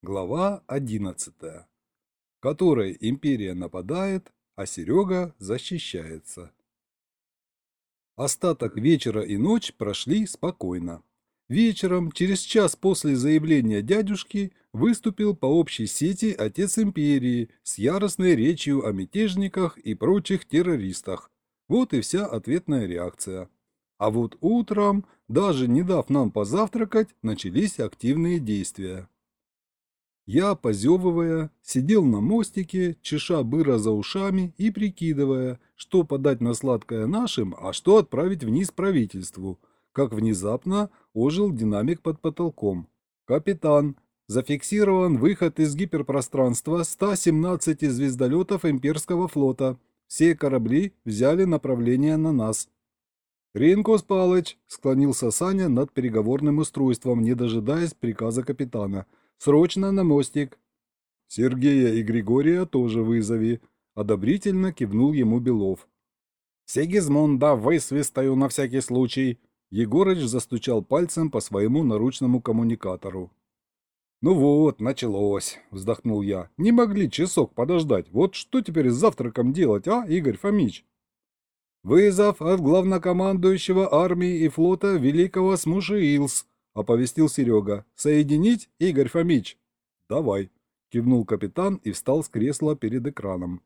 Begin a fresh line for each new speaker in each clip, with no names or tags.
Глава 11. В которой империя нападает, а Серега защищается. Остаток вечера и ночь прошли спокойно. Вечером, через час после заявления дядюшки, выступил по общей сети отец империи с яростной речью о мятежниках и прочих террористах. Вот и вся ответная реакция. А вот утром, даже не дав нам позавтракать, начались активные действия. Я, позевывая, сидел на мостике, чеша быра за ушами и прикидывая, что подать на сладкое нашим, а что отправить вниз правительству, как внезапно ожил динамик под потолком. «Капитан, зафиксирован выход из гиперпространства 117 звездолетов имперского флота. Все корабли взяли направление на нас». «Ринкус Палыч», — склонился Саня над переговорным устройством, не дожидаясь приказа капитана — Срочно на мостик!» «Сергея и Григория тоже вызови», — одобрительно кивнул ему Белов. «Сигизмунда высвистаю на всякий случай», — Егорыч застучал пальцем по своему наручному коммуникатору. «Ну вот, началось», — вздохнул я. «Не могли часок подождать. Вот что теперь с завтраком делать, а, Игорь Фомич?» «Вызов от главнокомандующего армии и флота великого Смушиилс», оповестил Серега. «Соединить, Игорь Фомич?» «Давай», — кивнул капитан и встал с кресла перед экраном.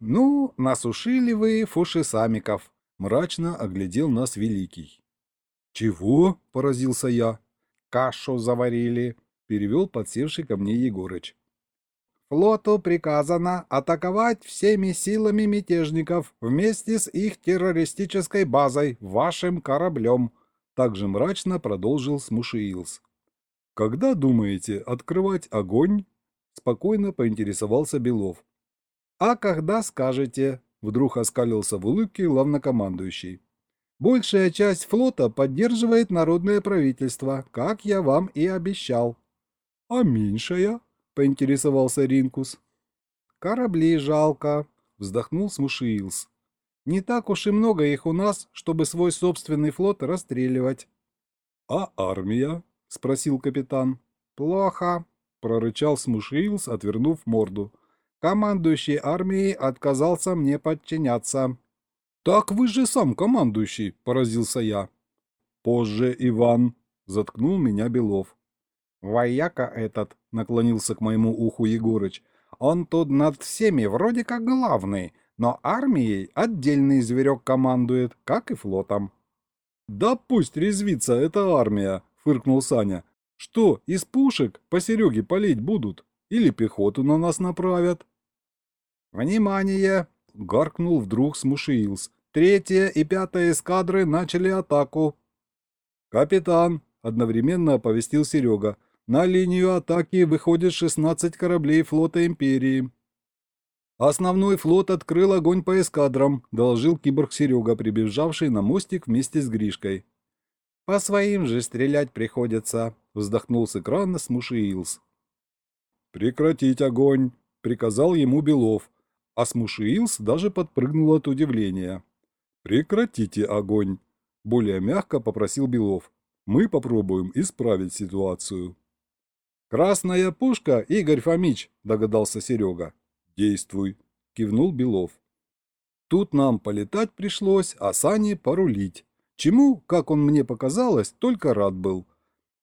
«Ну, насушили вы фушисамиков», — мрачно оглядел нас Великий. «Чего?» — поразился я. «Кашу заварили», — перевел подсевший ко мне Егорыч. «Флоту приказано атаковать всеми силами мятежников вместе с их террористической базой, вашим кораблем», также мрачно продолжил Смушиилс. «Когда думаете открывать огонь?» Спокойно поинтересовался Белов. «А когда скажете?» Вдруг оскалился в улыбке главнокомандующий. «Большая часть флота поддерживает народное правительство, как я вам и обещал». «А меньшая?» — поинтересовался Ринкус. «Корабли жалко», — вздохнул Смушиилс. Не так уж и много их у нас, чтобы свой собственный флот расстреливать. — А армия? — спросил капитан. — Плохо, — прорычал Смушилс, отвернув морду. Командующий армией отказался мне подчиняться. — Так вы же сам командующий, — поразился я. — Позже, Иван, — заткнул меня Белов. — Вояка этот, — наклонился к моему уху Егорыч, — он тут над всеми вроде как главный, — но армией отдельный зверек командует, как и флотом. «Да пусть резвится эта армия!» — фыркнул Саня. «Что, из пушек по Сереге палить будут? Или пехоту на нас направят?» «Внимание!» — гаркнул вдруг Смушиилс. «Третья и пятая эскадры начали атаку!» «Капитан!» — одновременно оповестил Серега. «На линию атаки выходит 16 кораблей флота Империи. «Основной флот открыл огонь по эскадрам», — доложил киборг Серега, прибежавший на мостик вместе с Гришкой. «По своим же стрелять приходится», — вздохнул с экрана Смушиилс. «Прекратить огонь», — приказал ему Белов, а Смушиилс даже подпрыгнул от удивления. «Прекратите огонь», — более мягко попросил Белов. «Мы попробуем исправить ситуацию». «Красная пушка, Игорь Фомич», — догадался Серега. «Действуй», — кивнул Белов. Тут нам полетать пришлось, а Сане порулить. Чему, как он мне показалось, только рад был.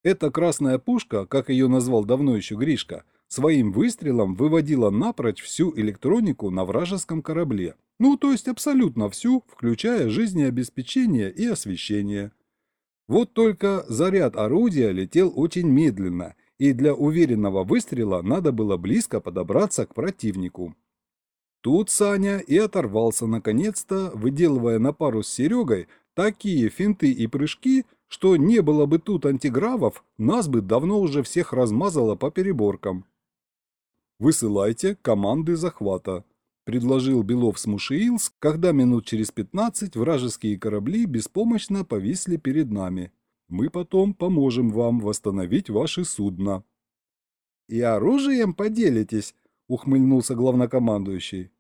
Эта красная пушка, как ее назвал давно еще Гришка, своим выстрелом выводила напрочь всю электронику на вражеском корабле. Ну, то есть абсолютно всю, включая жизнеобеспечение и освещение. Вот только заряд орудия летел очень медленно, и для уверенного выстрела надо было близко подобраться к противнику. Тут Саня и оторвался наконец-то, выделывая на пару с Серегой такие финты и прыжки, что не было бы тут антигравов, нас бы давно уже всех размазало по переборкам. «Высылайте команды захвата», — предложил Белов Смушиилс, когда минут через пятнадцать вражеские корабли беспомощно повисли перед нами. Мы потом поможем вам восстановить ваши судна». «И оружием поделитесь», — ухмыльнулся главнокомандующий.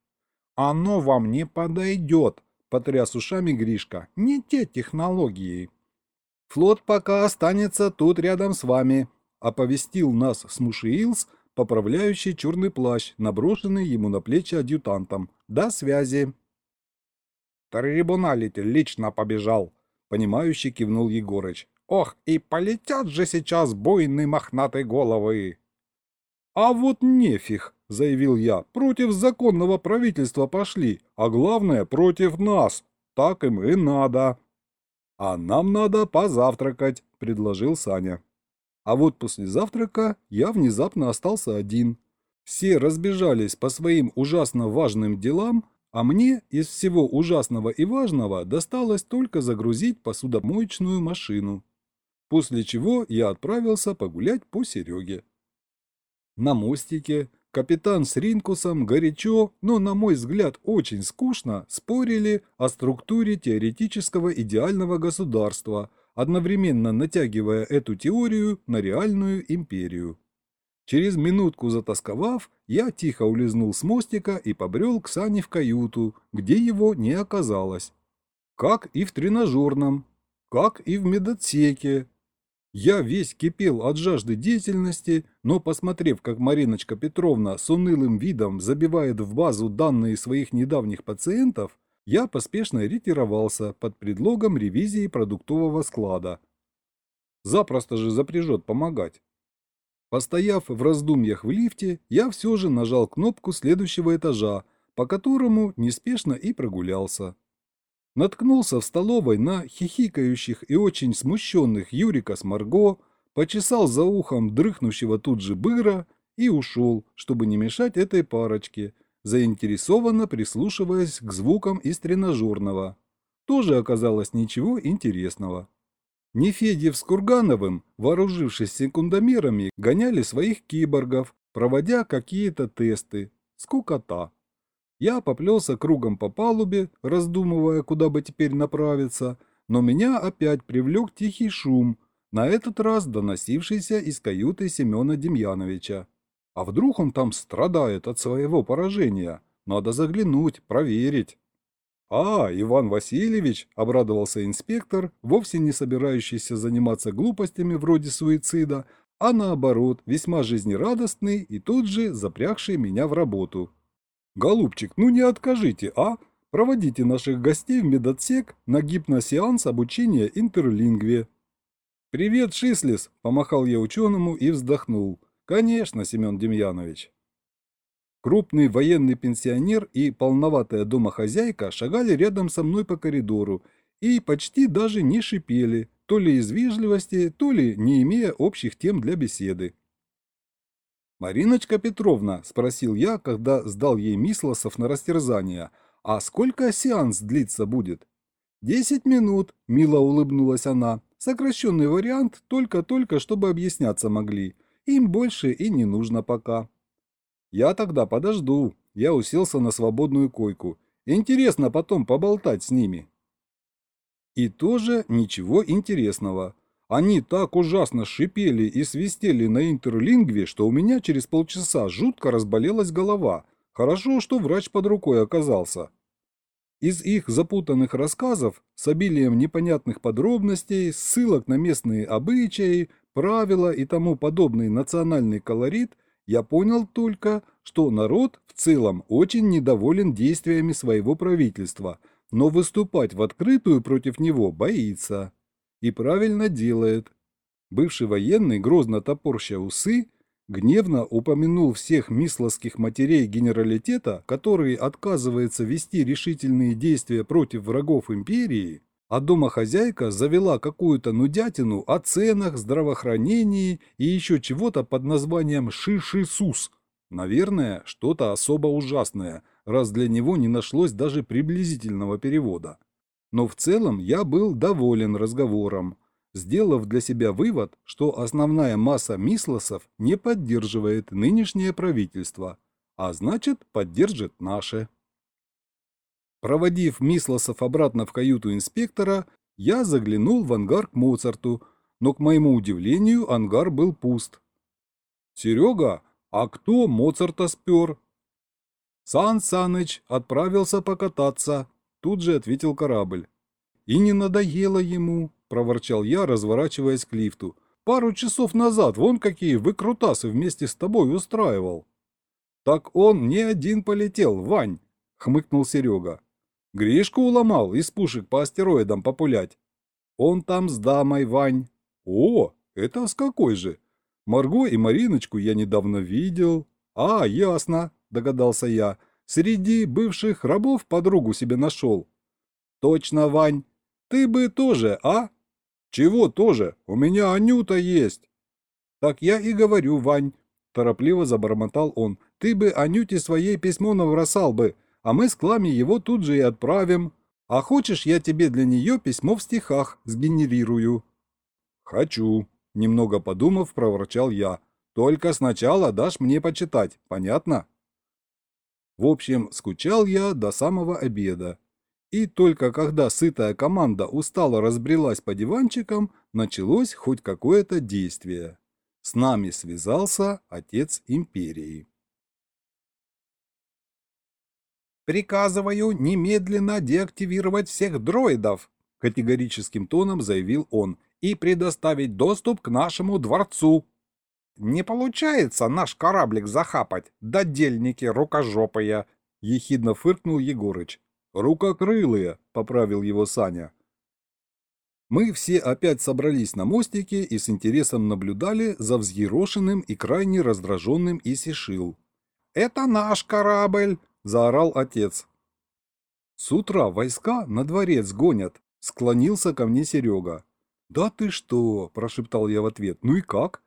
«Оно вам не подойдет», — потряс ушами Гришка. «Не те технологии». «Флот пока останется тут рядом с вами», оповестил нас Смушиилс, поправляющий черный плащ, наброшенный ему на плечи адъютантом. До связи.
Трибуналитель лично побежал, понимающий кивнул Егорыч. Ох, и полетят же сейчас буйные мохнатые головы.
А вот нефиг, заявил я, против законного правительства пошли, а главное против нас. Так им и надо. А нам надо позавтракать, предложил Саня. А вот после завтрака я внезапно остался один. Все разбежались по своим ужасно важным делам, а мне из всего ужасного и важного досталось только загрузить посудомоечную машину. После чего я отправился погулять по Сереге. На мостике капитан с Ринкусом горячо, но, на мой взгляд, очень скучно спорили о структуре теоретического идеального государства, одновременно натягивая эту теорию на реальную империю. Через минутку затасковав, я тихо улизнул с мостика и побрел к Сане в каюту, где его не оказалось. Как и в тренажерном, как и в медотсеке. Я весь кипел от жажды деятельности, но, посмотрев, как Мариночка Петровна с унылым видом забивает в базу данные своих недавних пациентов, я поспешно ретировался под предлогом ревизии продуктового склада. Запросто же запряжет помогать. Постояв в раздумьях в лифте, я все же нажал кнопку следующего этажа, по которому неспешно и прогулялся. Наткнулся в столовой на хихикающих и очень смущенных Юрика с Марго, почесал за ухом дрыхнущего тут же быра и ушел, чтобы не мешать этой парочке, заинтересованно прислушиваясь к звукам из тренажерного. Тоже оказалось ничего интересного. Нефедьев с Кургановым, вооружившись секундомерами, гоняли своих киборгов, проводя какие-то тесты. Скукота. Я поплелся кругом по палубе, раздумывая, куда бы теперь направиться, но меня опять привлек тихий шум, на этот раз доносившийся из каюты Семена Демьяновича. А вдруг он там страдает от своего поражения? Надо заглянуть, проверить. «А, Иван Васильевич», — обрадовался инспектор, вовсе не собирающийся заниматься глупостями вроде суицида, а наоборот, весьма жизнерадостный и тут же запрягший меня в работу. «Голубчик, ну не откажите, а? Проводите наших гостей в медотсек на гипносеанс обучения интерлингве». «Привет, Шислис!» – помахал я ученому и вздохнул. «Конечно, Семен Демьянович». Крупный военный пенсионер и полноватая домохозяйка шагали рядом со мной по коридору и почти даже не шипели, то ли из вежливости, то ли не имея общих тем для беседы. «Мариночка Петровна», – спросил я, когда сдал ей Мислосов на растерзание, – «а сколько сеанс длиться будет?» «Десять минут», – мило улыбнулась она. «Сокращенный вариант, только-только, чтобы объясняться могли. Им больше и не нужно пока». Я тогда подожду. Я уселся на свободную койку. Интересно потом поболтать с ними. И тоже ничего интересного. Они так ужасно шипели и свистели на интерлингве, что у меня через полчаса жутко разболелась голова. Хорошо, что врач под рукой оказался. Из их запутанных рассказов с обилием непонятных подробностей, ссылок на местные обычаи, правила и тому подобный национальный колорит я понял только, что народ в целом очень недоволен действиями своего правительства, но выступать в открытую против него боится. И правильно делает. Бывший военный, грозно топорща усы, гневно упомянул всех мисловских матерей генералитета, которые отказываются вести решительные действия против врагов империи, а домохозяйка завела какую-то нудятину о ценах, здравоохранении и еще чего-то под названием «Шишисус». Наверное, что-то особо ужасное, раз для него не нашлось даже приблизительного перевода. Но в целом я был доволен разговором, сделав для себя вывод, что основная масса мислосов не поддерживает нынешнее правительство, а значит поддержит наше. Проводив Мислосов обратно в каюту инспектора, я заглянул в ангар к Моцарту, но, к моему удивлению, ангар был пуст. «Серега, а кто Моцарта спер?» «Сан Саныч отправился покататься», – тут же ответил корабль. «И не надоело ему», – проворчал я, разворачиваясь к лифту. Пару часов назад вон какие выкрутасы вместе с тобой устраивал. Так он не один полетел, Вань, хмыкнул Серега. Гришку уломал из пушек по астероидам популять. Он там с дамой, Вань. О, это с какой же? Марго и Мариночку я недавно видел. А, ясно, догадался я. Среди бывших рабов подругу себе нашел. Точно, Вань. Ты бы тоже, а? Чего тоже? У меня Анюта есть. Так я и говорю, Вань. Торопливо забормотал он. Ты бы Анюте своей письмо набросал бы, а мы с Клами его тут же и отправим. А хочешь, я тебе для нее письмо в стихах сгенерирую? Хочу. Немного подумав, проворчал я. Только сначала дашь мне почитать, понятно? В общем, скучал я до самого обеда. И только когда сытая команда устало разбрелась по диванчикам, началось хоть какое-то действие. С нами связался отец империи. «Приказываю немедленно деактивировать всех дроидов», категорическим тоном заявил он, «и предоставить доступ к нашему дворцу». «Не получается наш кораблик захапать, додельники рукожопые», ехидно фыркнул Егорыч. «Рукокрылые», — поправил его Саня. Мы все опять собрались на мостике и с интересом наблюдали за взъерошенным и крайне раздраженным Исишил. «Это наш корабль!» — заорал отец. «С утра войска на дворец гонят», — склонился ко мне Серега. «Да ты что?» – прошептал я в ответ. «Ну и как?»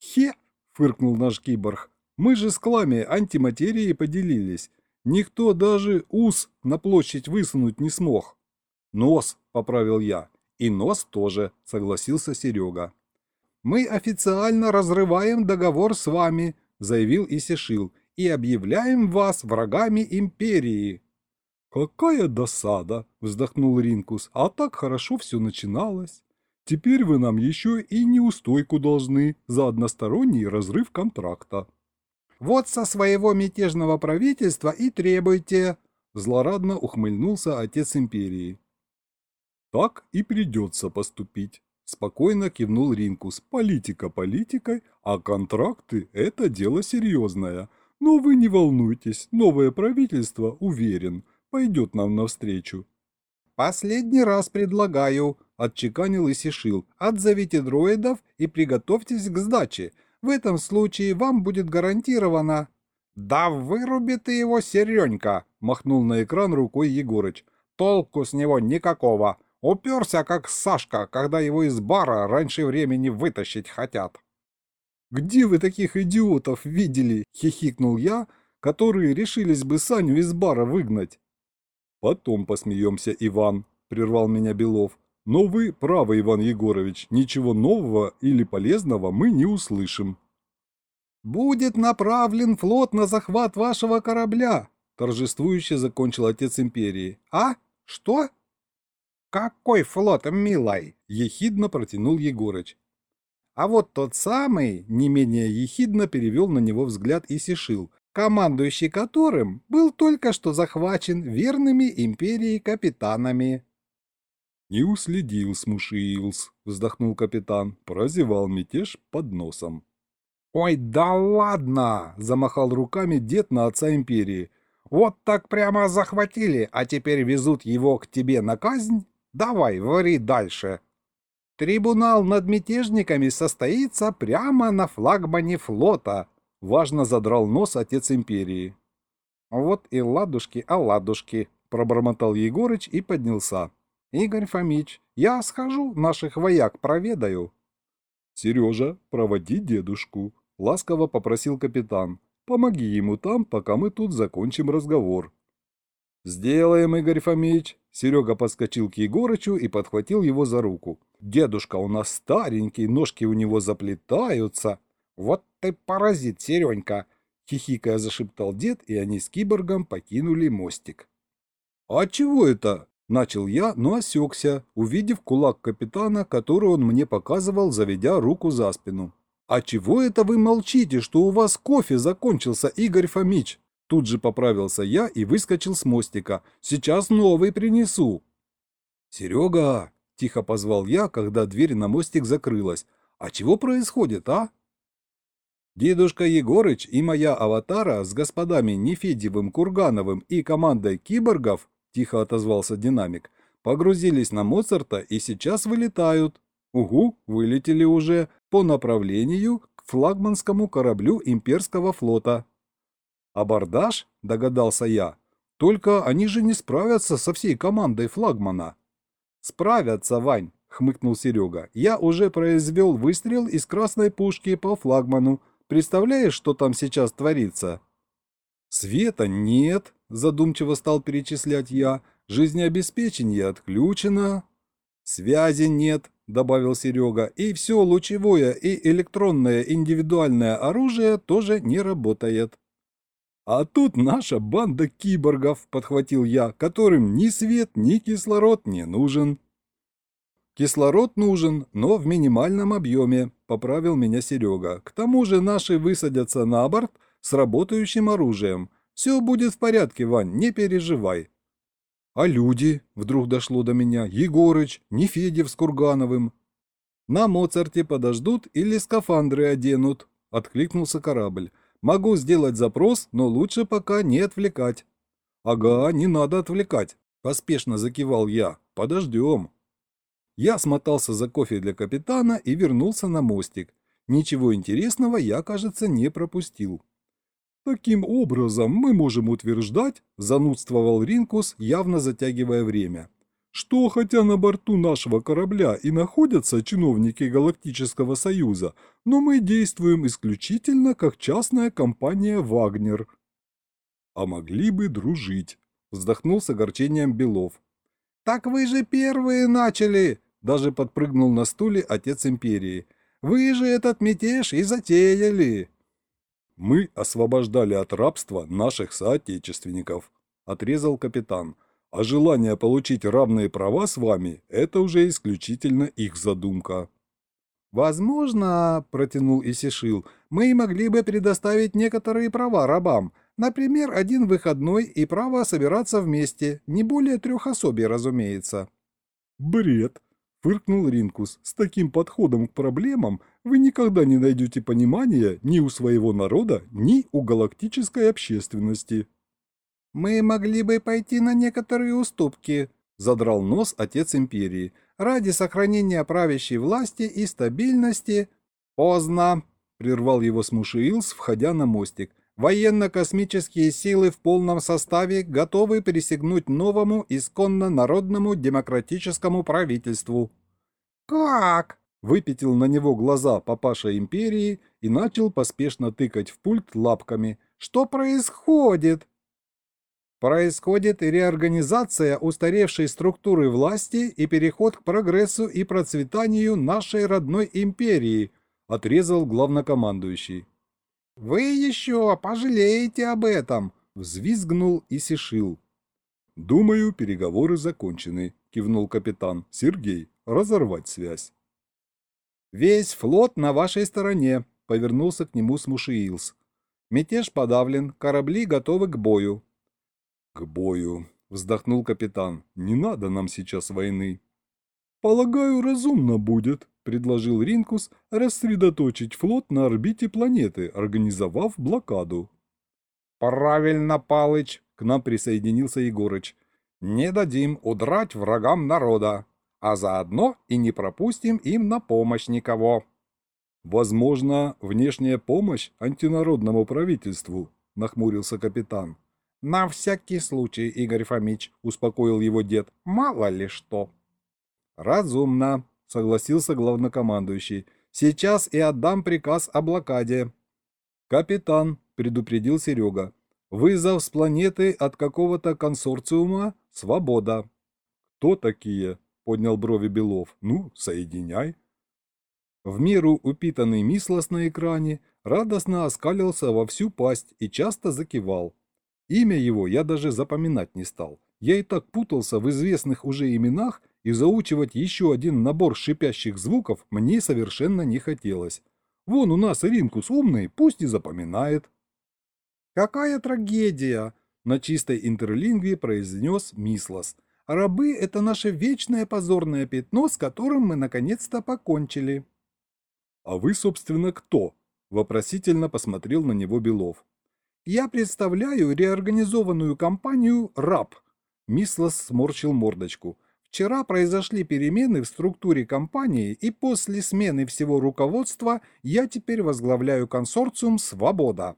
«Хе!» – фыркнул наш киборг. «Мы же с Клами антиматерией поделились. Никто даже ус на площадь высунуть не смог». «Нос!» – поправил я. «И нос тоже», – согласился Серега. «Мы официально разрываем договор с вами», – заявил Исишил, «и объявляем вас врагами империи». «Какая досада!» – вздохнул Ринкус. «А так хорошо все начиналось. Теперь вы нам еще и неустойку должны за односторонний разрыв контракта». «Вот со своего мятежного правительства и требуйте!» – злорадно ухмыльнулся отец империи. «Так и придется поступить», – спокойно кивнул Ринкус. «Политика политикой, а контракты – это дело серьезное. Но вы не волнуйтесь, новое правительство, уверен, пойдет нам навстречу». «Последний раз предлагаю», – отчеканил Исишил, – «отзовите дроидов и приготовьтесь к сдаче. В этом случае вам будет гарантировано...» «Да выруби ты его, Серенька!» – махнул на экран рукой Егорыч. «Толку с него никакого. Уперся, как Сашка, когда его из бара раньше времени вытащить хотят». «Где вы таких идиотов видели?» – хихикнул я, которые решились бы Саню из бара выгнать. «Потом посмеемся, Иван», – прервал меня Белов. «Но вы правы, Иван Егорович, ничего нового или полезного мы не услышим». «Будет направлен флот на захват вашего корабля», – торжествующе закончил отец империи. «А? Что?» «Какой флот, милой?» – ехидно протянул Егорыч. А вот тот самый, не менее ехидно перевел на него взгляд и сишил, командующий которым был только что захвачен верными империи капитанами. «Не уследил, Смушиилс», — вздохнул капитан, прозевал мятеж под носом. «Ой, да ладно!» — замахал руками дед на отца империи. «Вот так прямо захватили, а теперь везут его к тебе на казнь? Давай, вари дальше!» «Трибунал над мятежниками состоится прямо на флагмане флота», Важно задрал нос отец империи. «Вот и ладушки, а ладушки», — пробормотал Егорыч и поднялся. «Игорь Фомич, я схожу, наших вояк проведаю». «Сережа, проводи дедушку», — ласково попросил капитан. «Помоги ему там, пока мы тут закончим разговор». «Сделаем, Игорь Фомич!» Серега подскочил к Егорычу и подхватил его за руку. «Дедушка у нас старенький, ножки у него заплетаются». «Вот ты паразит, Серенька!» — хихикая зашептал дед, и они с киборгом покинули мостик. «А чего это?» — начал я, но осекся, увидев кулак капитана, который он мне показывал, заведя руку за спину. «А чего это вы молчите, что у вас кофе закончился, Игорь Фомич?» Тут же поправился я и выскочил с мостика. «Сейчас новый принесу». «Серега!» – тихо позвал я, когда дверь на мостик закрылась. А чего происходит, а? Дедушка Егорыч и моя аватара с господами Нефедевым, Кургановым и командой киборгов, тихо отозвался динамик, погрузились на Моцарта и сейчас вылетают. Угу, вылетели уже по направлению к флагманскому кораблю имперского флота. Абордаж, догадался я, только они же не справятся со всей командой флагмана. Справятся, Вань, хмыкнул Серега. Я уже произвел выстрел из красной пушки по флагману. Представляешь, что там сейчас творится? Света нет, задумчиво стал перечислять я. Жизнеобеспечение отключено. Связи нет, добавил Серега. И все лучевое и электронное индивидуальное оружие тоже не работает. А тут наша банда киборгов, подхватил я, которым ни свет, ни кислород не нужен. Кислород нужен, но в минимальном объеме, поправил меня Серега. К тому же наши высадятся на борт с работающим оружием. Все будет в порядке, Вань, не переживай. А люди, вдруг дошло до меня, Егорыч, Нефедев с Кургановым. На Моцарте подождут или скафандры оденут, откликнулся корабль. Могу сделать запрос, но лучше пока не отвлекать. Ага, не надо отвлекать, поспешно закивал я. Подождем. Я смотался за кофе для капитана и вернулся на мостик. Ничего интересного я, кажется, не пропустил. Таким образом, мы можем утверждать, занудствовал Ринкус, явно затягивая время, что хотя на борту нашего корабля и находятся чиновники Галактического Союза, но мы действуем исключительно как частная компания «Вагнер». А могли бы дружить, вздохнул с огорчением Белов. «Так вы же первые начали!» Даже подпрыгнул на стуле отец империи. «Вы же этот мятеж и затеяли!» «Мы освобождали от рабства наших соотечественников», – отрезал капитан. А желание получить равные права с вами – это уже исключительно их задумка. «Возможно, — протянул Исишил, — мы могли бы предоставить некоторые права рабам, например, один выходной и право собираться вместе, не более трех особей, разумеется». «Бред!» — фыркнул Ринкус. «С таким подходом к проблемам вы никогда не найдете понимания ни у своего народа, ни у галактической общественности». «Мы могли бы пойти на некоторые уступки», – задрал нос отец империи, – «ради сохранения правящей власти и стабильности». «Поздно», – прервал его Смушиилс, входя на мостик. «Военно-космические силы в полном составе готовы присягнуть новому исконно народному демократическому правительству». «Как?» – выпятил на него глаза папаша империи и начал поспешно тыкать в пульт лапками. «Что происходит?» Происходит реорганизация устаревшей структуры власти и переход к прогрессу и процветанию нашей родной империи, отрезал главнокомандующий. «Вы еще пожалеете об этом!» – взвизгнул и сишил. «Думаю, переговоры закончены», – кивнул капитан. «Сергей, разорвать связь». «Весь флот на вашей стороне», – повернулся к нему Смушиилс. «Мятеж подавлен, корабли готовы к бою. «К бою», — вздохнул капитан. «Не надо нам сейчас войны». «Полагаю, разумно будет», — предложил Ринкус, рассредоточить флот на орбите планеты, организовав блокаду. «Правильно, Палыч», — к нам присоединился Егорыч. «Не дадим удрать врагам народа, а заодно и не пропустим им на помощь никого». «Возможно, внешняя помощь антинародному правительству», — нахмурился капитан. «На всякий случай, Игорь Фомич», — успокоил его дед, — «мало ли что». «Разумно», — согласился главнокомандующий. «Сейчас и отдам приказ о блокаде». «Капитан», — предупредил Серега, — «вызов с планеты от какого-то консорциума — свобода». «Кто такие?» — поднял брови Белов. «Ну, соединяй». В меру упитанный Мислос на экране радостно оскалился во всю пасть и часто закивал. Имя его я даже запоминать не стал. Я и так путался в известных уже именах, и заучивать еще один набор шипящих звуков мне совершенно не хотелось. Вон у нас Ринкус умный, пусть и запоминает. «Какая трагедия!» – на чистой интерлингве произнес Мислос. «Рабы – это наше вечное позорное пятно, с которым мы наконец-то покончили». «А вы, собственно, кто?» – вопросительно посмотрел на него Белов.
«Я представляю реорганизованную компанию «РАП», – Мислос сморщил мордочку. «Вчера произошли перемены в структуре компании, и после смены всего руководства я теперь возглавляю консорциум «Свобода».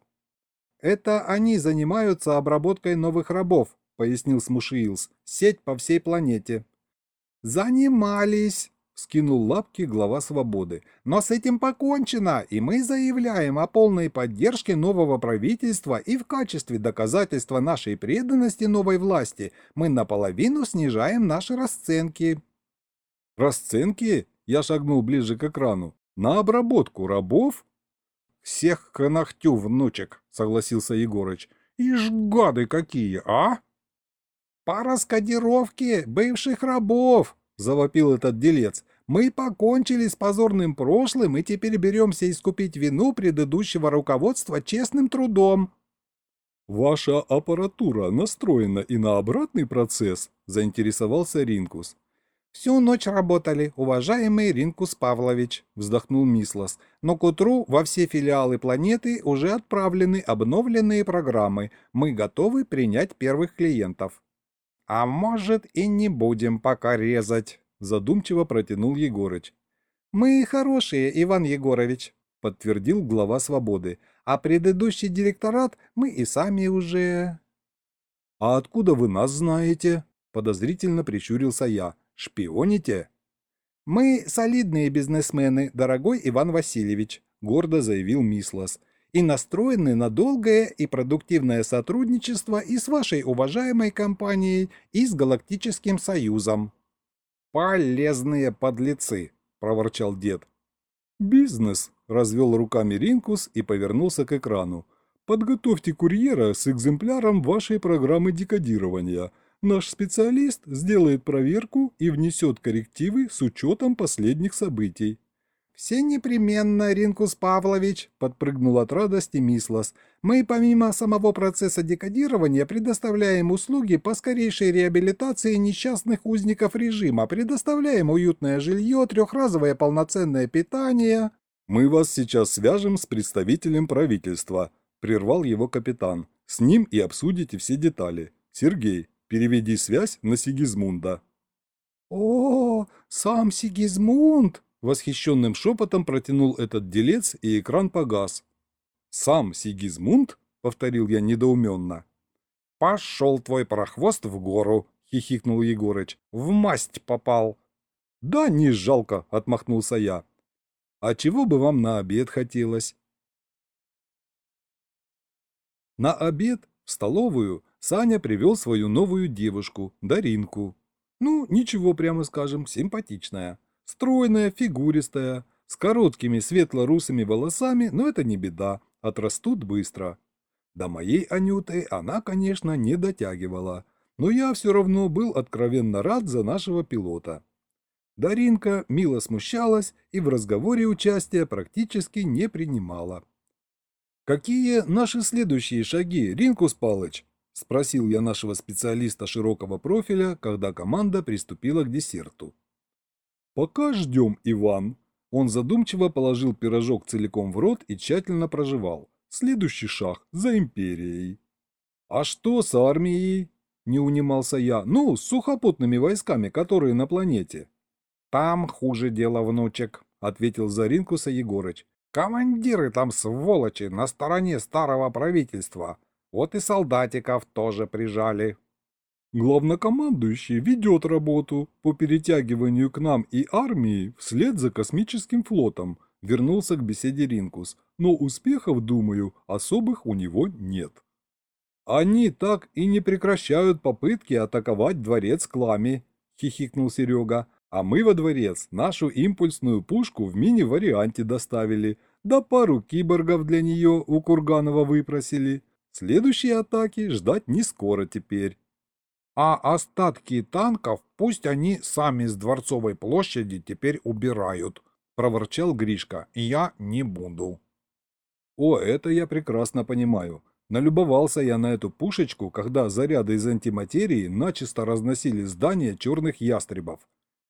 «Это они занимаются обработкой новых рабов», — пояснил Смушиилс. «Сеть по всей планете». «Занимались», — скинул лапки глава «Свободы». «Но с этим покончено, и мы заявляем о полной поддержке нового правительства и в качестве доказательства нашей преданности новой власти мы наполовину снижаем наши расценки».
«Расценки?» — я шагнул ближе к экрану. «На обработку рабов?»
«Всех к ногтю, внучек», — согласился Егорыч. «Ишь, гады какие, а?» «По раскодировке бывших рабов», — завопил этот делец. «Мы покончили с позорным прошлым и теперь беремся искупить вину предыдущего руководства честным трудом».
«Ваша аппаратура настроена и на обратный процесс?» – заинтересовался Ринкус.
«Всю ночь работали, уважаемый Ринкус Павлович», — вздохнул Мислос. «Но к утру во все филиалы планеты уже отправлены обновленные программы. Мы готовы принять первых клиентов». «А может, и не будем пока резать», — задумчиво протянул Егорыч. «Мы хорошие, Иван Егорович», — подтвердил глава «Свободы. «А предыдущий директорат мы и сами уже...»
«А откуда вы нас знаете?» — подозрительно прищурился я. Шпионите?
Мы солидные бизнесмены, дорогой Иван Васильевич, гордо заявил Мислос, и настроены на долгое и продуктивное сотрудничество и с вашей уважаемой компанией, и с Галактическим Союзом. Полезные подлецы, проворчал дед.
Бизнес, развел руками Ринкус и повернулся к экрану. Подготовьте курьера с экземпляром вашей программы декодирования – Наш специалист сделает проверку и внесет коррективы с учетом последних событий.
«Все непременно, Ринкус Павлович», — подпрыгнул от радости Мислос. «Мы помимо самого процесса декодирования предоставляем услуги по скорейшей реабилитации несчастных узников режима, предоставляем уютное жилье, трехразовое полноценное питание».
«Мы вас сейчас свяжем с представителем правительства», — прервал его капитан. «С ним и обсудите все детали. Сергей, Переведи связь на Сигизмунда».
«О, сам Сигизмунд!» — восхищенным шепотом протянул этот делец, и экран погас.
«Сам Сигизмунд?» — повторил я недоуменно.
«Пошел твой прохвост в гору!» — хихикнул Егорыч. «В масть попал!»
«Да, не жалко!» — отмахнулся я. «А чего бы вам на обед хотелось?» На обед в столовую Саня привел свою новую девушку, Даринку. Ну, ничего, прямо скажем, симпатичная. Стройная, фигуристая, с короткими светло-русыми волосами, но это не беда, отрастут быстро. До моей Анюты она, конечно, не дотягивала, но я все равно был откровенно рад за нашего пилота. Даринка мило смущалась и в разговоре участия практически не принимала. «Какие наши следующие шаги, Ринкус Палыч?» – спросил я нашего специалиста широкого профиля, когда команда приступила к десерту. «Пока ждем, Иван». Он задумчиво положил пирожок целиком в рот и тщательно прожевал. Следующий шаг за империей. «А что с армией?» – не унимался я. «Ну, с сухопутными войсками, которые на планете».
«Там хуже дело, внучек», – ответил Заринкуса Егорыч. «Командиры там сволочи на стороне старого правительства. Вот и солдатиков тоже прижали.
Главнокомандующий ведет работу по перетягиванию к нам и армии вслед за космическим флотом, вернулся к беседе Ринкус, но успехов, думаю, особых у него нет. Они так и не прекращают попытки атаковать дворец Клами, хихикнул Серега, а мы во дворец нашу импульсную пушку в мини-варианте доставили, да пару киборгов для нее у Курганова выпросили. Следующие атаки ждать не скоро теперь.
А остатки танков пусть они сами с Дворцовой площади теперь убирают, проворчал Гришка, я не буду.
О, это я прекрасно понимаю. Налюбовался я на эту пушечку, когда заряды из антиматерии начисто разносили здания черных ястребов.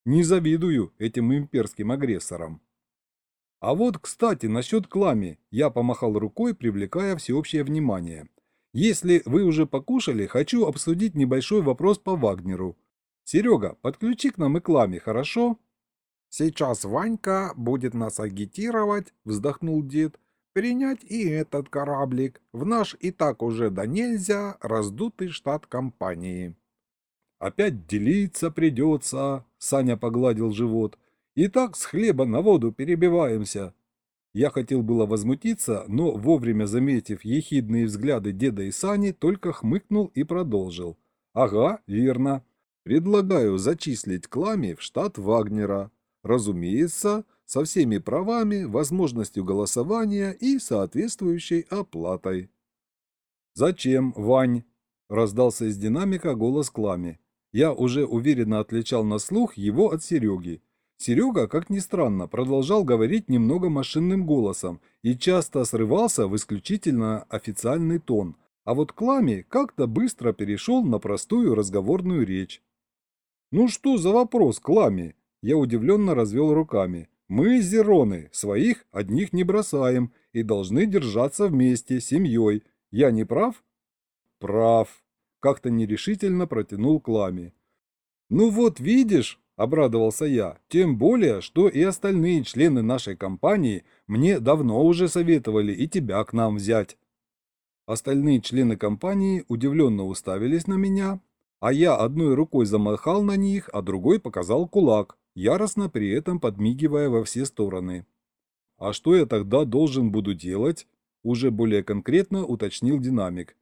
Не завидую этим имперским агрессорам. А вот, кстати, насчет клами. Я помахал рукой, привлекая всеобщее внимание. Если вы уже покушали, хочу обсудить небольшой вопрос по Вагнеру. Серега, подключи к нам и клами, хорошо?
Сейчас Ванька будет нас агитировать, вздохнул дед, принять и этот кораблик в наш и так уже да нельзя раздутый штат компании.
Опять делиться придется, Саня погладил живот. И так с хлеба на воду перебиваемся. Я хотел было возмутиться, но вовремя заметив ехидные взгляды деда и Сани, только хмыкнул и продолжил. Ага, верно. Предлагаю зачислить Клами в штат Вагнера. Разумеется, со всеми правами, возможностью голосования и соответствующей оплатой. «Зачем, Вань?» – раздался из динамика голос Клами. Я уже уверенно отличал на слух его от Сереги. Серега, как ни странно, продолжал говорить немного машинным голосом и часто срывался в исключительно официальный тон, а вот Клами как-то быстро перешел на простую разговорную речь. «Ну что за вопрос, Клами?» Я удивленно развел руками. «Мы, зероны, своих одних не бросаем и должны держаться вместе, семьей. Я не прав?» «Прав», — как-то нерешительно протянул Клами. «Ну вот, видишь», — обрадовался я, «тем более, что и остальные члены нашей компании мне давно уже советовали и тебя к нам взять». Остальные члены компании удивленно уставились на меня, а я одной рукой замахал на них, а другой показал кулак, яростно при этом подмигивая во все стороны. «А что я тогда должен буду делать?» уже более конкретно уточнил динамик.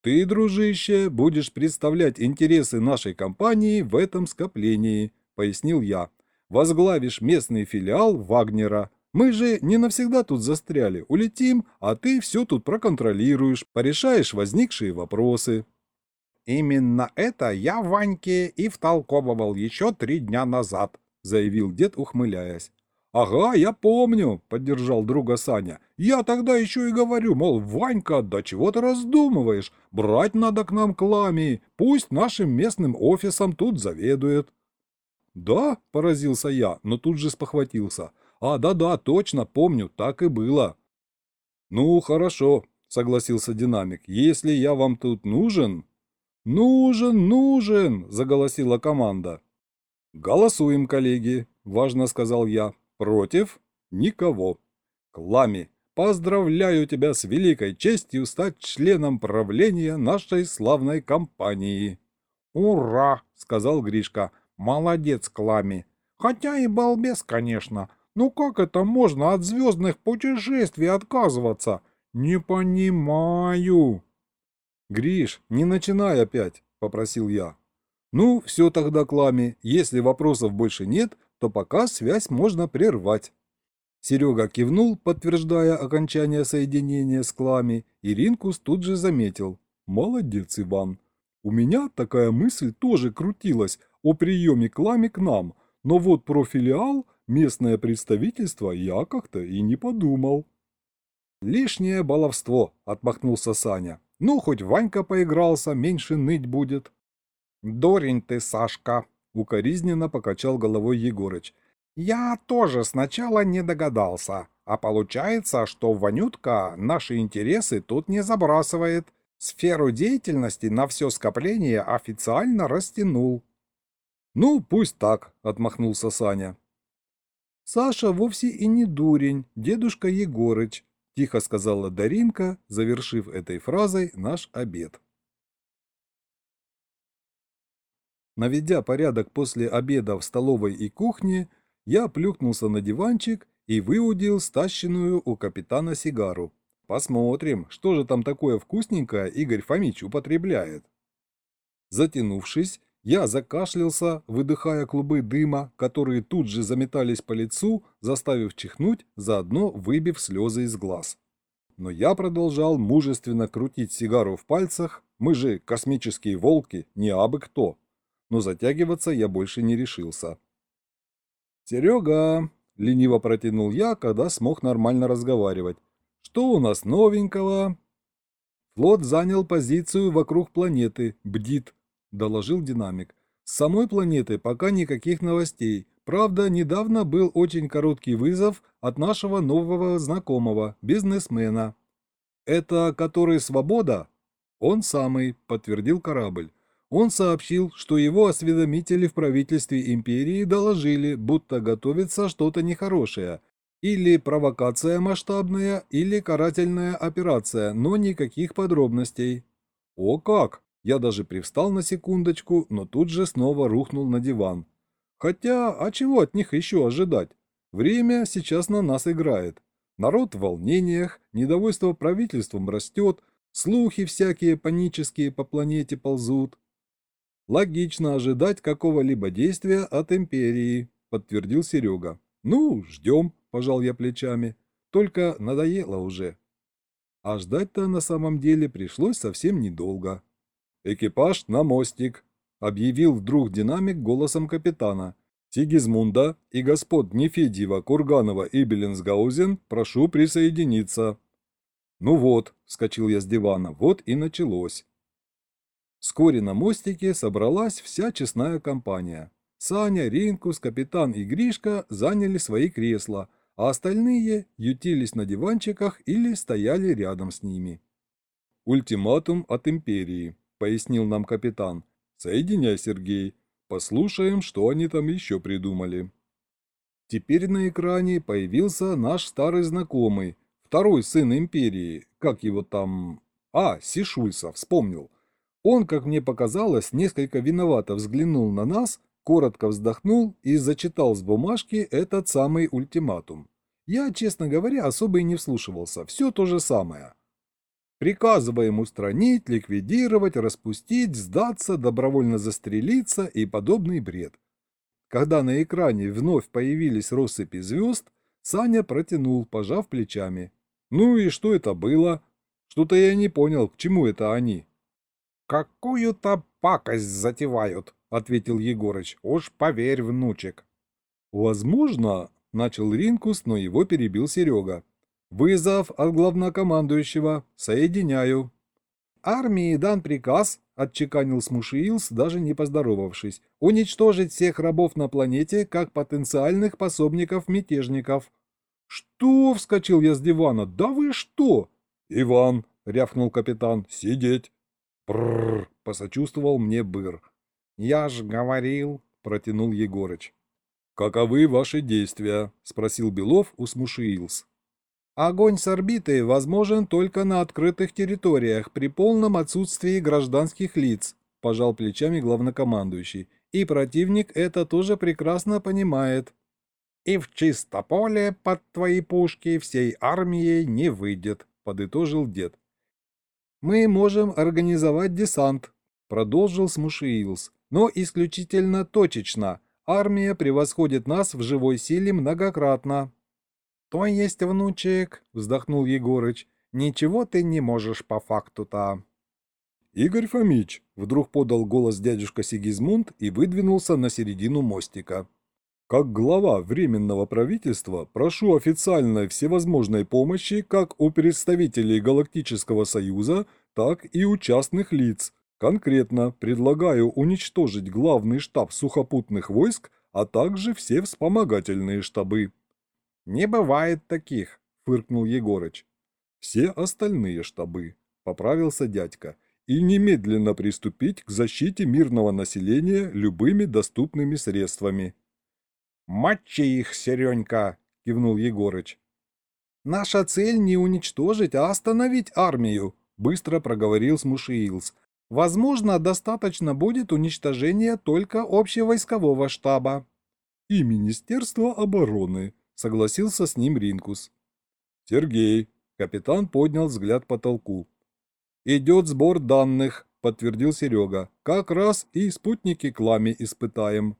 «Ты, дружище, будешь представлять интересы нашей компании в этом скоплении», — пояснил я. «Возглавишь местный филиал Вагнера. Мы же не навсегда тут застряли. Улетим, а ты все тут проконтролируешь, порешаешь возникшие вопросы».
«Именно это я Ваньке и втолковывал еще три дня назад», — заявил дед, ухмыляясь.
«Ага, я помню», — поддержал друга Саня. «Я тогда еще и говорю, мол, Ванька, да чего ты раздумываешь? Брать надо к нам клами, пусть нашим местным офисом тут заведует». «Да», — поразился я, но тут же спохватился. «А, да-да, точно, помню, так и было». «Ну, хорошо», — согласился динамик. «Если я вам тут нужен...» «Нужен, нужен!» – заголосила команда. «Голосуем, коллеги», – важно сказал я. «Против? Никого. Клами, поздравляю тебя с великой честью стать членом правления нашей славной компании».
«Ура!» – сказал Гришка. «Молодец, Клами. Хотя и балбес, конечно. Ну как это можно от звездных путешествий отказываться? Не понимаю».
«Гриш, не начинай опять», – попросил я. «Ну, все тогда, Клами, если вопросов больше нет, то пока связь можно прервать». Серега кивнул, подтверждая окончание соединения с Клами, и Ринкус тут же заметил. «Молодец, Иван. У меня такая мысль тоже крутилась о приеме Клами к нам, но вот про филиал, местное представительство я как-то и не подумал». «Лишнее баловство», – отмахнулся Саня. Ну, хоть Ванька поигрался, меньше ныть будет.
Дурень ты, Сашка, укоризненно покачал головой Егорыч. Я тоже сначала не догадался, а получается, что Ванютка наши интересы тут не забрасывает. Сферу деятельности на все скопление официально растянул.
«Ну, пусть так», — отмахнулся Саня. Саша вовсе и не дурень, дедушка Егорыч, – тихо сказала Даринка, завершив этой фразой наш обед. Наведя порядок после обеда в столовой и кухне, я плюхнулся на диванчик и выудил стащенную у капитана сигару. Посмотрим, что же там такое вкусненькое Игорь Фомич употребляет. Затянувшись, я закашлялся, выдыхая клубы дыма, которые тут же заметались по лицу, заставив чихнуть, заодно выбив слезы из глаз. Но я продолжал мужественно крутить сигару в пальцах, мы же космические волки, не абы кто. Но затягиваться я больше не решился. «Серега!» – лениво протянул я, когда смог нормально разговаривать. «Что у нас новенького?» Флот занял позицию вокруг планеты, бдит, доложил динамик. С самой планеты пока никаких новостей. Правда, недавно был очень короткий вызов от нашего нового знакомого, бизнесмена. «Это который Свобода?» «Он самый», — подтвердил корабль. Он сообщил, что его осведомители в правительстве империи доложили, будто готовится что-то нехорошее. Или провокация масштабная, или карательная операция, но никаких подробностей. О как! Я даже привстал на секундочку, но тут же снова рухнул на диван. Хотя, а чего от них еще ожидать? Время сейчас на нас играет. Народ в волнениях, недовольство правительством растет, слухи всякие панические по планете ползут. Логично ожидать какого-либо действия от империи, подтвердил Серега. Ну, ждем, пожал я плечами. Только надоело уже. А ждать-то на самом деле пришлось совсем недолго. «Экипаж на мостик», — объявил вдруг динамик голосом капитана. «Сигизмунда и господ Нефедьева, Курганова и Беленсгаузен прошу присоединиться». «Ну вот», — вскочил я с дивана, — «вот и началось». Вскоре на мостике собралась вся честная компания. Саня, Ринкус, капитан и Гришка заняли свои кресла, а остальные ютились на диванчиках или стояли рядом с ними. «Ультиматум от империи», — пояснил нам капитан. «Соединяй, Сергей. Послушаем, что они там еще придумали». Теперь на экране появился наш старый знакомый, второй сын империи, как его там... А, Сишульса, вспомнил. Он, как мне показалось, несколько виновато взглянул на нас, коротко вздохнул и зачитал с бумажки этот самый ультиматум. Я, честно говоря, особо и не вслушивался, все то же самое. Приказываем устранить, ликвидировать, распустить, сдаться, добровольно застрелиться и подобный бред. Когда на экране вновь появились россыпи звезд, Саня протянул, пожав плечами. Ну и что это было? Что-то я не понял, к чему это они.
«Какую-то пакость затевают», — ответил Егорыч. «Уж поверь, внучек».
«Возможно», — начал Ринкус, но его перебил Серега. «Вызов от главнокомандующего. Соединяю».
«Армии дан приказ», — отчеканил Смушиилс, даже не поздоровавшись, «уничтожить всех рабов на планете как потенциальных пособников мятежников».
«Что?» — вскочил я с дивана. «Да вы что?» «Иван», — рявкнул капитан, — «сидеть». «Прррр!» — посочувствовал мне Быр.
«Я ж говорил!» — протянул Егорыч.
«Каковы ваши действия?» — спросил Белов у Смушиилс.
«Огонь с орбиты возможен только на открытых территориях при полном отсутствии гражданских лиц», — пожал плечами главнокомандующий. «И противник это тоже прекрасно понимает». «И в чисто поле под твои пушки всей армией не выйдет», — подытожил дед. «Мы можем организовать десант», — продолжил Смушиилс, «но исключительно точечно. Армия превосходит нас в живой силе многократно». «То есть, внучек», — вздохнул Егорыч, — «ничего ты не можешь по факту-то».
«Игорь Фомич», — вдруг подал голос дядюшка Сигизмунд и выдвинулся на середину мостика. Как глава Временного правительства прошу официальной всевозможной помощи как у представителей Галактического Союза, так и у частных лиц. Конкретно предлагаю уничтожить главный штаб сухопутных войск, а также все вспомогательные штабы.
«Не бывает таких», — фыркнул Егорыч.
«Все остальные штабы», — поправился дядька, «и немедленно приступить к защите мирного населения любыми доступными средствами».
«Мочи их, Серенька!» — кивнул Егорыч. «Наша цель не уничтожить, а остановить армию», — быстро проговорил Смушиилс. «Возможно, достаточно будет уничтожения только общевойскового штаба».
«И Министерства обороны», — согласился с ним Ринкус. «Сергей», — капитан поднял взгляд по потолку. «Идет сбор данных», — подтвердил Серега. «Как раз и спутники Клами испытаем».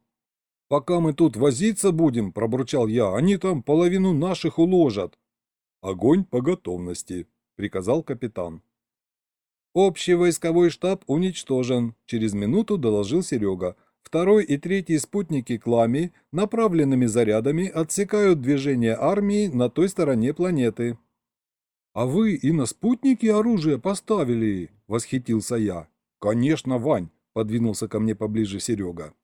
«Пока мы тут возиться будем», — пробурчал я, — «они там половину наших уложат». «Огонь по готовности», — приказал капитан.
«Общий войсковой штаб уничтожен», — через минуту доложил Серега. «Второй и третий спутники Клами направленными зарядами отсекают движение армии на той стороне планеты».
«А вы и на спутники оружие поставили?» — восхитился я. «Конечно, Вань», — подвинулся ко мне поближе Серега.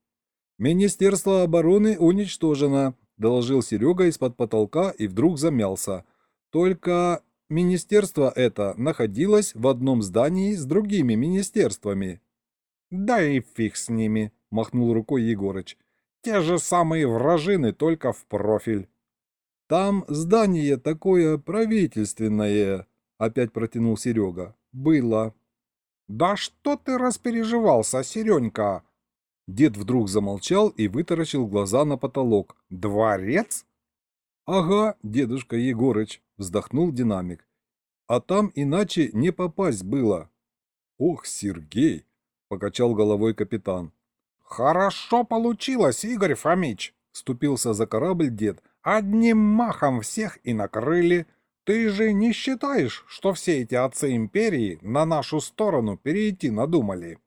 Министерство обороны уничтожено, доложил Серега из-под потолка и вдруг замялся. Только министерство это находилось в одном здании с другими министерствами.
Да и фиг с ними, махнул рукой Егорыч. Те же самые вражины, только в профиль.
Там здание такое правительственное, опять протянул Серега. Было.
Да что ты распереживался, Серенька?
Дед вдруг замолчал и вытаращил глаза на потолок.
Дворец?
Ага, дедушка Егорыч, вздохнул динамик. А там иначе не попасть было. Ох, Сергей, покачал головой капитан.
Хорошо получилось, Игорь Фомич, вступился за корабль дед. Одним махом всех и накрыли. Ты же не считаешь, что все эти отцы империи на нашу сторону перейти надумали?